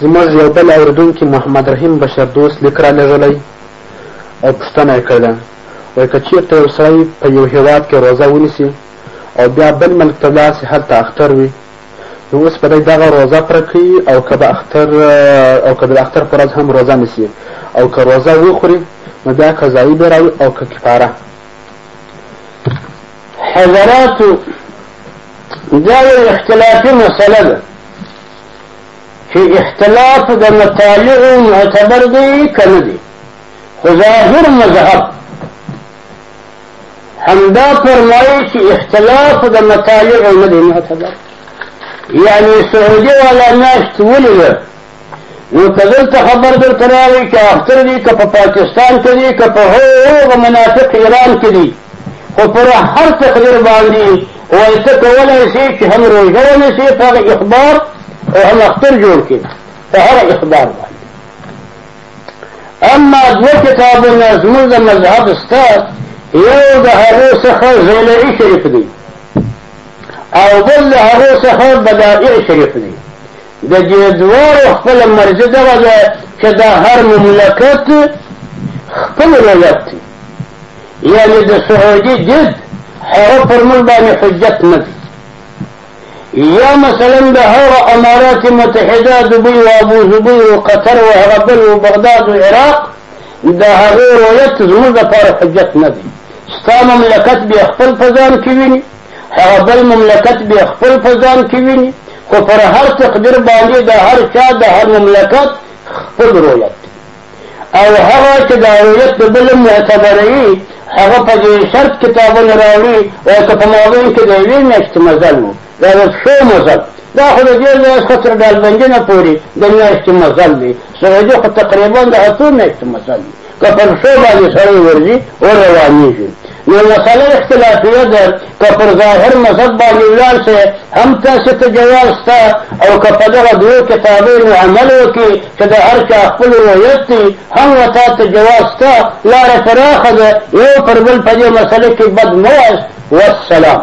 زموږ یو بل اورېدونکي محمد رحیم بشردوست لیک رالېږلی او پوښتنه یې کړې ده، وایي که چېرته یو سړی په یو هېواد کې روزه ونیسي او بیا بل ملک ته ولاړ شي هلته اختر وي، نو اوس به دی دغه روزه پوره کوي او که به اختر او که به د اختر په ورځ هم روزه نیسي او که روزه وخوري نو بیا قضایي به راوي او که کفاره. حضراتو دا یو اختلافي مسله ده. چې اختلاف د مطالع معتبر دی که نه دی خو ظاهر مذهب همدا فرمایي چې اختلاف د مطالع نه دی معتبر یعنی سعودي والا میاشت ولیده نو که دلته خبر درته راغی چې اختر دی که په پاکستان کې دی که په هغه منافق ایران کې دی خو پر هر تقدیر باندې وایي ته کولای شي چې هم روژه ونیسې په هغه اخبار او هم اختر جوړ کړي په هغه اخبار باندې اما دوه کتابونه زموږ د مذهب سته یو د هغو څخه زیلعي شریف دی او بل د هغو څخه بدائع شریف دی د دې دواړو خپل مرجع دغه ده چې دا هر مملکت خپل روایت دی یعنې د سعودي ضد هغه پر موږ باندې حجت نه دی یا مثلا د هغه امارات متحده دبی و ابوظبی و قطر و هغه بل و بغداد و عراق د هغې رویت زموږ دپاره حجت نه دی ستا مملکت بیا خپل په ځان کې ویني هغه بل مملکت بیا خپل په ځان کې ویني خو پر هر تقدیر باندې د هر چا د هر مملکت خپل رویت او هغه چې د هویت د بل معتبروي هغه په دې شرط کتابونه راوړي او که په مابین کې د یوې میاشتې مزل و دا د پښو مزل دا خو د دې ځای څخه تر ډالبندي نه پورې د میاشتې مزل دی سعودي خو تقریبا د اتو میاشتو مزل دی که پر پښو باندې سړی ورځي او روانېږي یو مسئله اختلافیه ده که پر ظاهر مذهب باندې ولاړ شئ هم تاسو ته جواز شته او که په دغه دوو کتابونو عمل وکړي چې د هر چا خپل روایت دی هم ورته ته جواز شته لاره پراخه ده یو پر بل په دې مسئله کې بد مه وایاست والسلام